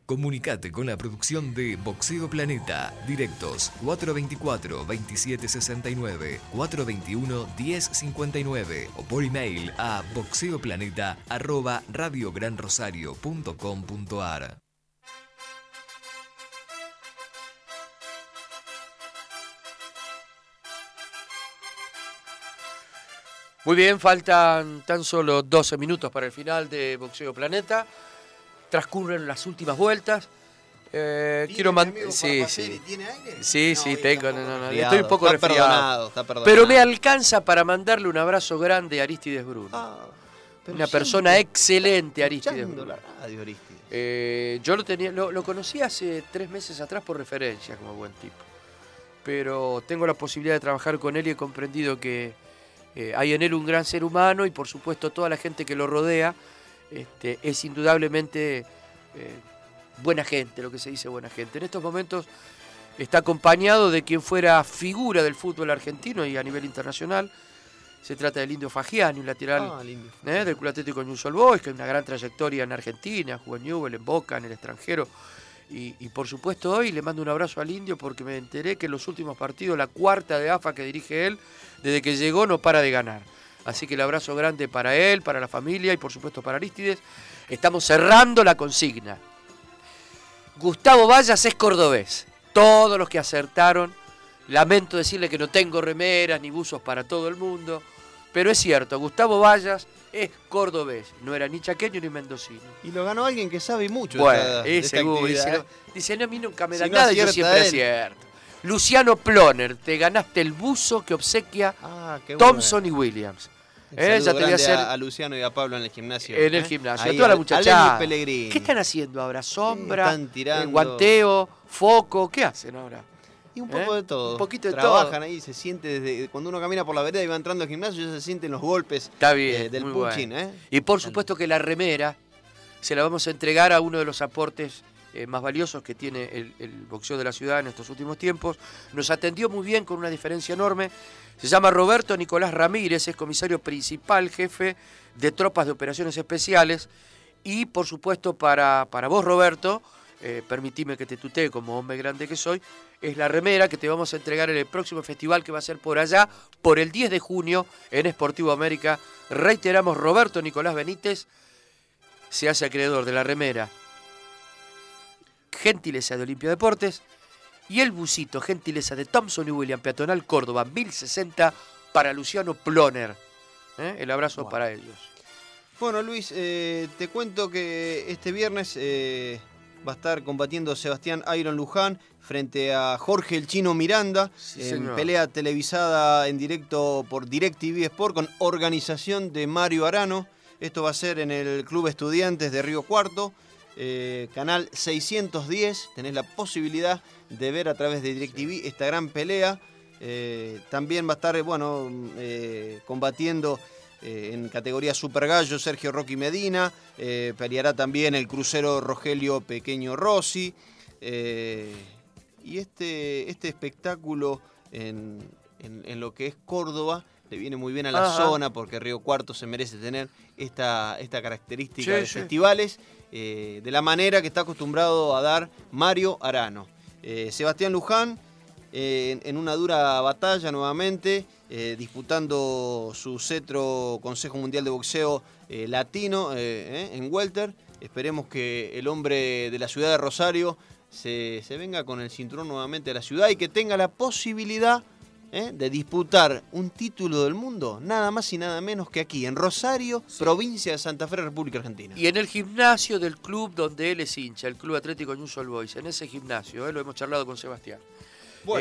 Comunicate con la producción de Boxeo Planeta. Directos 424-2769, 421-1059 o por email a boxeoplaneta Muy bien, faltan tan solo 12 minutos para el final de Boxeo Planeta. transcurren las últimas vueltas. Eh, quiero man- sí, sí. ¿Tiene aire? Sí, No, sí, tengo, está no, no, no, resfriado. estoy un poco Está resfriado. perdonado, está perdonado. Pero me alcanza para mandarle un abrazo grande a Aristides Bruno. Ah, Una persona excelente, Aristides Bruno. la radio, Aristides. Eh, yo lo tenía, lo, lo conocí hace tres meses atrás por referencia como buen tipo. Pero tengo la posibilidad de trabajar con él y he comprendido que eh, hay en él un gran ser humano y por supuesto toda la gente que lo rodea este, es indudablemente eh, buena gente, lo que se dice buena gente. En estos momentos está acompañado de quien fuera figura del fútbol argentino y a nivel internacional. Se trata del Indio Fagiani, un lateral Ah. ¿eh? del Club Atlético Old Boys, que es una gran trayectoria en Argentina, jugó en Newell, en Boca, en el extranjero. Y, por supuesto hoy le mando un abrazo al indio porque me enteré que en los últimos partidos, la cuarta de AFA que dirige él, desde que llegó no para de ganar. Así que el abrazo grande para él, para la familia y por supuesto para Aristides. Estamos cerrando la consigna. Gustavo Vallas es cordobés. Todos los que acertaron, lamento decirle que no tengo remeras ni buzos para todo el mundo, pero es cierto, Gustavo Vallas es cordobés, no era ni chaqueño ni mendocino. Y lo ganó alguien que sabe mucho Bueno, de esta, de esta seguro, dice, ¿eh? no, dice, no, a mí nunca me Si dan no nada, y yo siempre él. acierto. Luciano Ploner, te ganaste el buzo que obsequia Ah, Thompson y Williams. Eh, ya te voy a hacer a, Luciano y a Pablo en el gimnasio. en el ¿eh? gimnasio. Ahí, a toda la a- a muchachada. Lenny Pellegrini. ¿Qué están haciendo ahora? ¿Sombra? están eh, tirando- guanteo? ¿Foco? ¿Qué hacen ahora? Y un poco ¿Eh? de todo. Un poquito de Trabajan todo. ahí, se siente desde cuando uno camina por la vereda y va entrando al gimnasio, ya se sienten los golpes Está bien. eh, del muy punching, bueno. ¿eh? Y por supuesto que la remera se la vamos a entregar a uno de los aportes eh, más valiosos que tiene el, el boxeo de la ciudad en estos últimos tiempos. Nos atendió muy bien con una diferencia enorme. Se llama Roberto Nicolás Ramírez, es comisario principal, jefe de tropas de operaciones especiales. Y por supuesto para, para vos, Roberto, eh, permitime que te tutee como hombre grande que soy, es la remera que te vamos a entregar en el próximo festival que va a ser por allá, por el 10 de junio en Esportivo América. Reiteramos, Roberto Nicolás Benítez se hace acreedor de la remera gentileza de Olimpia Deportes y el busito gentileza de Thompson y William Peatonal Córdoba 1060 para Luciano Ploner. ¿Eh? El abrazo Wow. para ellos. Bueno, Luis, eh, te cuento que este viernes eh, va a estar combatiendo Sebastián Iron Luján frente a Jorge el Chino Miranda Sí, en señor. pelea televisada en directo por DirecTV Sport con organización de Mario Arano. Esto va a ser en el Club Estudiantes de Río Cuarto, eh, canal 610. Tenés la posibilidad de ver a través de DirecTV esta gran pelea. Eh, también va a estar, bueno, eh, combatiendo eh, en categoría Super Gallo Sergio Rocky Medina. eh, peleará también el crucero Rogelio Pequeño Rossi. eh, y este, este espectáculo en, en- en lo que es Córdoba le viene muy bien a la Ajá. zona porque Río Cuarto se merece tener esta, esta característica Sí, de sí. festivales de la manera que está acostumbrado a dar Mario Arano. Sebastián Luján en, en una dura batalla nuevamente, eh, disputando su cetro Consejo Mundial de Boxeo eh, Latino eh, en Welter. Esperemos que el hombre de la ciudad de Rosario se, se venga con el cinturón nuevamente a la ciudad y que tenga la posibilidad de disputar un título del mundo, nada más y nada menos que aquí, en Rosario, provincia de Santa Fe, República Argentina. Y en el gimnasio del club donde él es hincha, el Club Atlético News All Boys, en ese gimnasio, lo hemos charlado con Sebastián.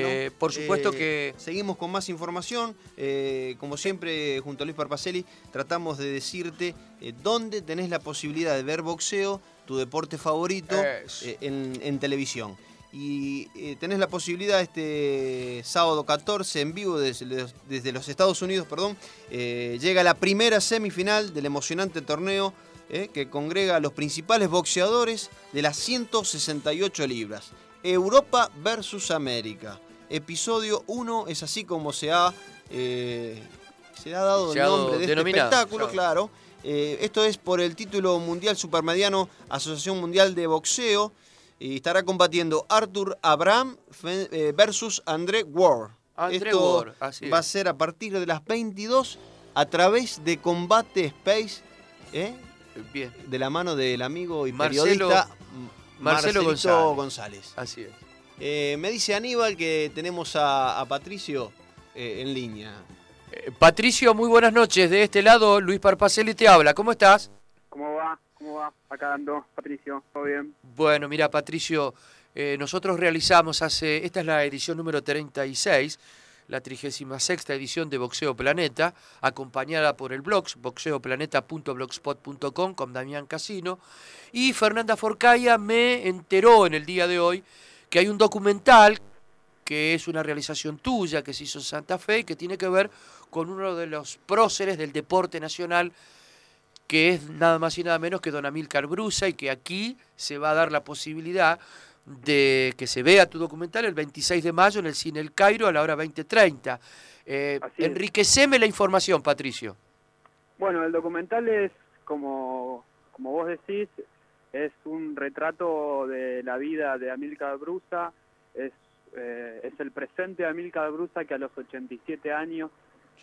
Eh, por supuesto que- Seguimos con más información. eh, como siempre, junto a Luis Parpacelli, tratamos de decirte eh, dónde tenés la posibilidad de ver boxeo, tu deporte favorito, eh, en, en televisión. Y eh, tenés la posibilidad este sábado 14 en vivo desde los, desde los Estados Unidos, perdón, eh, llega la primera semifinal del emocionante torneo eh, que congrega a los principales boxeadores de las 168 libras. Europa versus América. Episodio 1 es así como se ha, eh, se ha dado Se el nombre de este espectáculo, claro. Eh, esto es por el título mundial supermediano Asociación Mundial de Boxeo. Y estará combatiendo Arthur Abraham eh, versus André Ward. André Esto Ward, así va a ser a partir de las 22 a través de Combate Space, ¿eh? Bien, de la mano del amigo y Marcelo- periodista Marcelo Marcelito González. González. así es. Eh, me dice Aníbal que tenemos a, a Patricio eh, en línea. Eh, Patricio, muy buenas noches. De este lado, Luis Parpacelli te habla. ¿Cómo estás? ¿Cómo va? ¿Cómo va? Acá ando, Patricio, ¿todo bien? Bueno, mira, Patricio, eh, nosotros realizamos hace, esta es la edición número 36, la 36 edición de Boxeo Planeta, acompañada por el blog boxeoplaneta.blogspot.com con Damián Casino. Y Fernanda Forcaya me enteró en el día de hoy que hay un documental que es una realización tuya que se hizo en Santa Fe y que tiene que ver con uno de los próceres del deporte nacional que es nada más y nada menos que Don Amílcar Brusa y que aquí se va a dar la posibilidad de que se vea tu documental el 26 de mayo en el Cine El Cairo a la hora 20.30. Eh, enriqueceme la información, Patricio. Bueno, el documental es, como, como vos decís, es un retrato de la vida de Amílcar Brusa, es, eh, es el presente de Amílcar Brusa que a los 87 años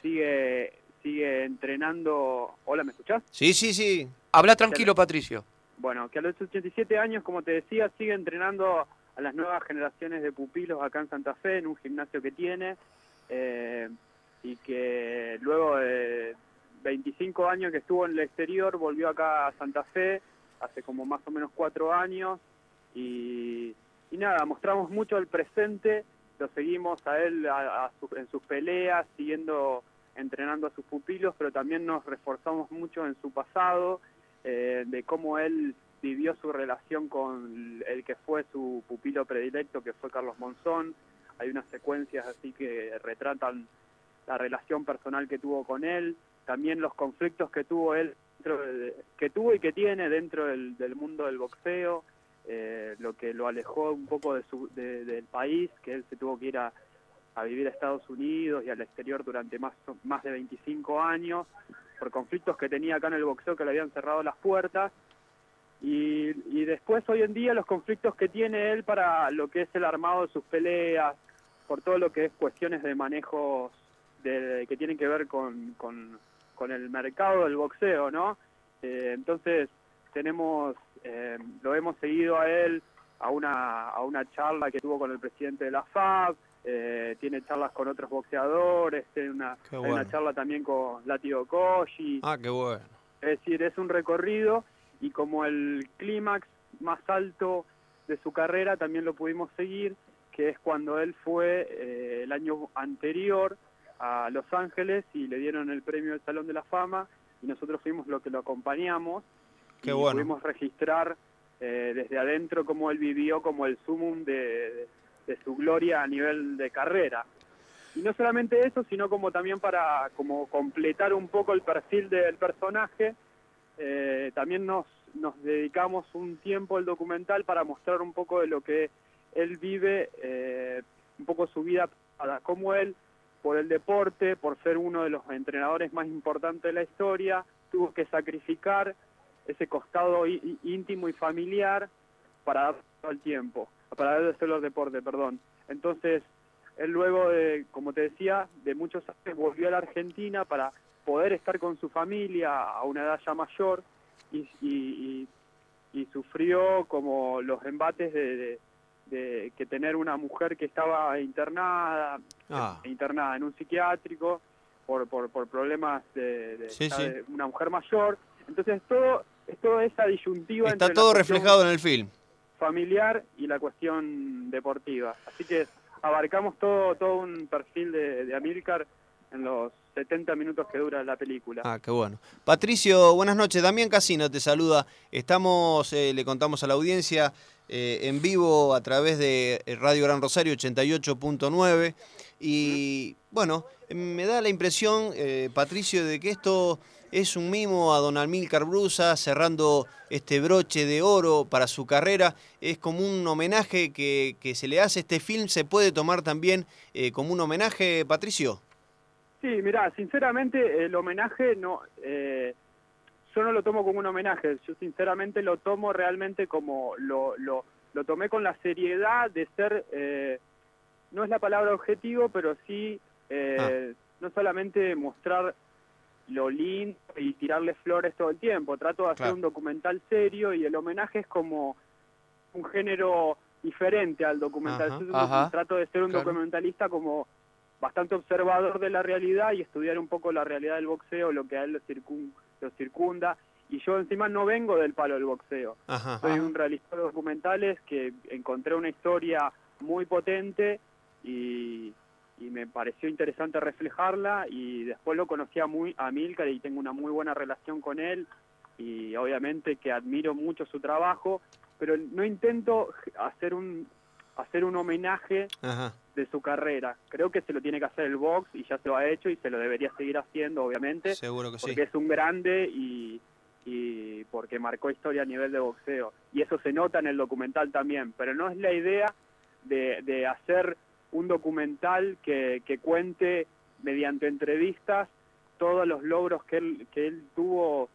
sigue, sigue entrenando... Hola, ¿me escuchás? Sí, sí, sí. Habla tranquilo, Patricio. Bueno, que a los 87 años, como te decía, sigue entrenando a las nuevas generaciones de pupilos acá en Santa Fe, en un gimnasio que tiene, eh, y que luego de 25 años que estuvo en el exterior, volvió acá a Santa Fe, hace como más o menos cuatro años, y, nada, mostramos mucho el presente, lo seguimos a él a su- en sus peleas, siguiendo entrenando a sus pupilos, pero también nos reforzamos mucho en su pasado, eh, de cómo él vivió su relación con el que fue su pupilo predilecto, que fue Carlos Monzón. Hay unas secuencias así que retratan la relación personal que tuvo con él, también los conflictos que tuvo él, que tuvo y que tiene dentro del, mundo del boxeo, eh, lo que lo alejó un poco de su, de- del país, que él se tuvo que ir a, a vivir a Estados Unidos y al exterior durante más, más de 25 años, por conflictos que tenía acá en el boxeo que le habían cerrado las puertas. Y, y después hoy en día los conflictos que tiene él para lo que es el armado de sus peleas, por todo lo que es cuestiones de manejos que tienen que ver con, con, con el mercado del boxeo, ¿no? Eh, entonces tenemos, eh, lo hemos seguido a él a una, a una charla que tuvo con el presidente de la FAB, eh, tiene charlas con otros boxeadores, tiene una, hay una charla también con Latido Koji, Ah, qué bueno. es decir, es un recorrido y como el clímax más alto de su carrera también lo pudimos seguir, que es cuando él fue eh, el año anterior a Los Ángeles y le dieron el premio del Salón de la Fama y nosotros fuimos los que lo acompañamos Qué y bueno. pudimos registrar eh, desde adentro cómo él vivió como el sumum de, de- de su gloria a nivel de carrera. Y no solamente eso, sino como también para como completar un poco el perfil del personaje, eh, también nos, nos dedicamos un tiempo al documental para mostrar un poco de lo que él vive, eh, un poco su vida, para cómo él, por el deporte, por ser uno de los entrenadores más importantes de la historia, tuvo que sacrificar ese costado íntimo y familiar para dar al tiempo, para hacer el deporte, perdón. Entonces, él luego de, como te decía, de muchos años volvió a la Argentina para poder estar con su familia a una edad ya mayor y, y- y- y sufrió como los embates de, de- de que tener una mujer que estaba internada, Ah. internada en un psiquiátrico por, por, por problemas de, de- Sí, una mujer mayor. Entonces todo es toda esa disyuntiva Está entre todo reflejado en el film. Familiar y la cuestión deportiva. Así que abarcamos todo todo un perfil de, de Amílcar en los 70 minutos que dura la película. Ah, qué bueno. Patricio, buenas noches. Damián Casino te saluda. Estamos, eh, le contamos a la audiencia, eh, en vivo a través de eh, Radio Gran Rosario 88.9. Y bueno, me da la impresión, Patricio, de que esto es un mimo a don Amílcar Brusa, cerrando este broche de oro para su carrera. Es como un homenaje que, que se le hace. Este film se puede tomar también eh, como un homenaje, Patricio. Sí, mirá, sinceramente el homenaje no, eh, yo no lo tomo como un homenaje, yo sinceramente lo tomo realmente como, lo, lo, lo tomé con la seriedad de ser, eh, no es la palabra objetivo, pero sí, eh, no solamente mostrar lo lindo y tirarle flores todo el tiempo, trato de hacer Claro. un documental serio y el homenaje es como un género diferente al documental, Ajá. Yo Ajá. trato de ser un Claro. documentalista como bastante observador de la realidad y estudiar un poco la realidad del boxeo, lo que a él lo, circun- lo circunda y yo encima no vengo del palo del boxeo. Ajá. Soy un realizador de documentales que encontré una historia muy potente y, y me pareció interesante reflejarla y después lo conocí a, muy, a Milcar y tengo una muy buena relación con él y obviamente que admiro mucho su trabajo, pero no intento hacer un hacer un homenaje Ajá. de su carrera. Creo que se lo tiene que hacer el box y ya se lo ha hecho y se lo debería seguir haciendo, obviamente, Seguro que sí. porque es un grande y, y porque marcó historia a nivel de boxeo. Y eso se nota en el documental también, pero no es la idea de, de hacer un documental que, que cuente mediante entrevistas todos los logros que él, que él tuvo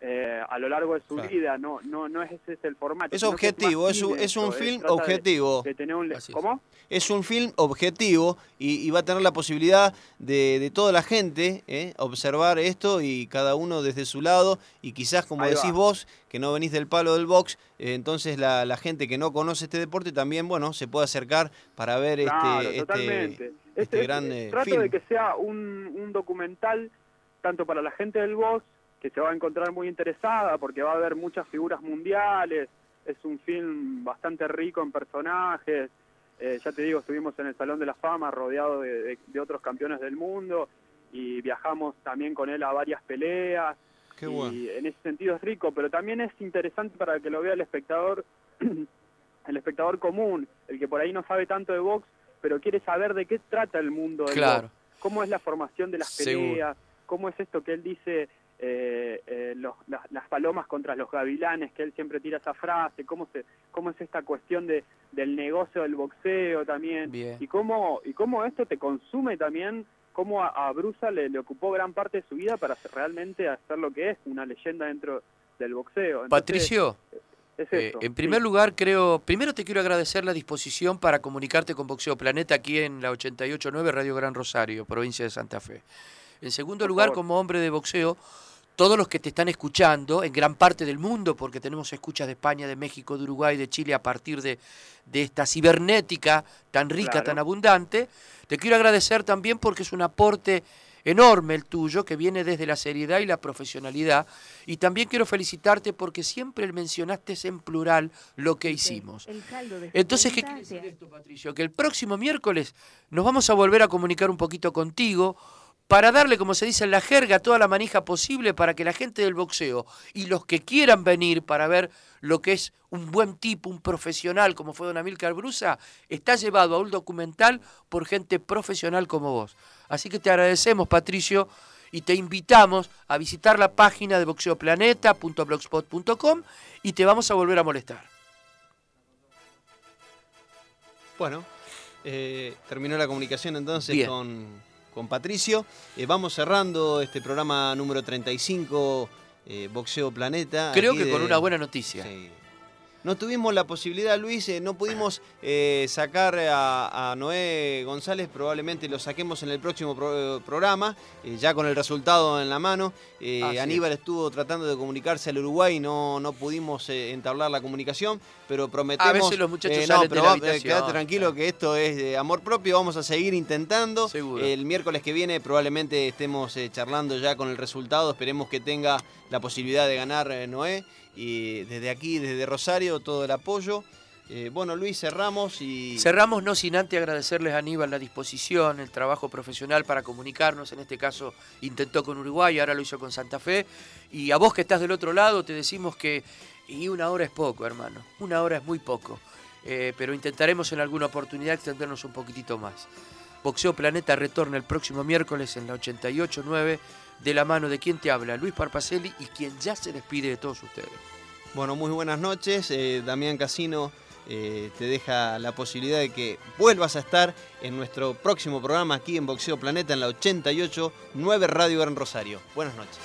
eh, a lo largo de su Claro. vida. No, no, no es ese es el formato. Es objetivo, es un, cine es un film de- objetivo. de tener un. ¿Cómo? Es un film objetivo y, y va a tener la posibilidad de, de toda la gente ¿eh? observar esto y cada uno desde su lado y quizás como Ahí decís va. vos, que no venís del palo del box, eh, entonces la, la gente que no conoce este deporte también, bueno, se puede acercar para ver Claro, este, este, totalmente. este Este- gran eh, trato film. de que sea un, un documental tanto para la gente del box que se va a encontrar muy interesada porque va a haber muchas figuras mundiales es un film bastante rico en personajes eh, ya te digo estuvimos en el salón de la fama rodeado de, de- de otros campeones del mundo y viajamos también con él a varias peleas Qué y bueno. en ese sentido es rico, pero también es interesante para que lo vea el espectador, el espectador común, el que por ahí no sabe tanto de box, pero quiere saber de qué trata el mundo del Claro. box, cómo es la formación de las Seguro. peleas, cómo es esto que él dice, eh, eh, los- las, las palomas contra los gavilanes, que él siempre tira esa frase, cómo, se, cómo es esta cuestión de, del negocio del boxeo también, Bien. y cómo, y cómo esto te consume también, cómo a, a Brusa le, le ocupó gran parte de su vida para realmente hacer lo que es, una leyenda dentro del boxeo. Entonces, Patricio, es eh, en sí. primer lugar creo, primero te quiero agradecer la disposición para comunicarte con Boxeo Planeta aquí en la 889 Radio Gran Rosario, provincia de Santa Fe. En segundo Por lugar, favor. como hombre de boxeo, todos los que te están escuchando en gran parte del mundo, porque tenemos escuchas de España, de México, de Uruguay, de Chile, a partir de, de esta cibernética tan rica, Claro. tan abundante, te quiero agradecer también porque es un aporte enorme el tuyo, que viene desde la seriedad y la profesionalidad. Y también quiero felicitarte porque siempre mencionaste en plural lo que hicimos. El saldo de Entonces, ¿qué 70 quiere decir esto, Patricio? Que el próximo miércoles nos vamos a volver a comunicar un poquito contigo para darle, como se dice en la jerga, toda la manija posible para que la gente del boxeo y los que quieran venir para ver lo que es un buen tipo, un profesional como fue Don Amílcar Brusa, está llevado a un documental por gente profesional como vos. Así que te agradecemos, Patricio, y te invitamos a visitar la página de boxeoplaneta.blogspot.com y te vamos a volver a molestar. Bueno, eh, terminó la comunicación entonces Bien. con, con Patricio. Eh, vamos cerrando este programa número 35, eh, Boxeo Planeta. Creo que con una buena noticia. Sí. No tuvimos la posibilidad, Luis, eh, no pudimos eh, sacar a, a Noé González, probablemente lo saquemos en el próximo pro- programa, eh, ya con el resultado en la mano. Eh, Aníbal estuvo tratando de comunicarse al Uruguay y no, no pudimos eh, entablar la comunicación, pero prometemos... A veces los muchachos eh, no, pero va- eh, quédate tranquilo que esto es de amor propio, vamos a seguir intentando. Seguro. El miércoles que viene probablemente estemos eh, charlando ya con el resultado, esperemos que tenga la posibilidad de ganar eh, Noé. Y desde aquí, desde Rosario, todo el apoyo. Eh, bueno, Luis, cerramos y... Cerramos no sin antes agradecerles a Aníbal la disposición, el trabajo profesional para comunicarnos. En este caso intentó con Uruguay, ahora lo hizo con Santa Fe. Y a vos que estás del otro lado te decimos que y una hora es poco, hermano. Una hora es muy poco. Eh, pero intentaremos en alguna oportunidad extendernos un poquitito más. Boxeo Planeta retorna el próximo miércoles en la 88.9 de la mano de quien te habla, Luis Parpacelli, y quien ya se despide de todos ustedes. Bueno, muy buenas noches. Eh, Damián Casino eh, te deja la posibilidad de que vuelvas a estar en nuestro próximo programa aquí en Boxeo Planeta en la 88 9 Radio Gran Rosario. Buenas noches.